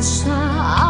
沙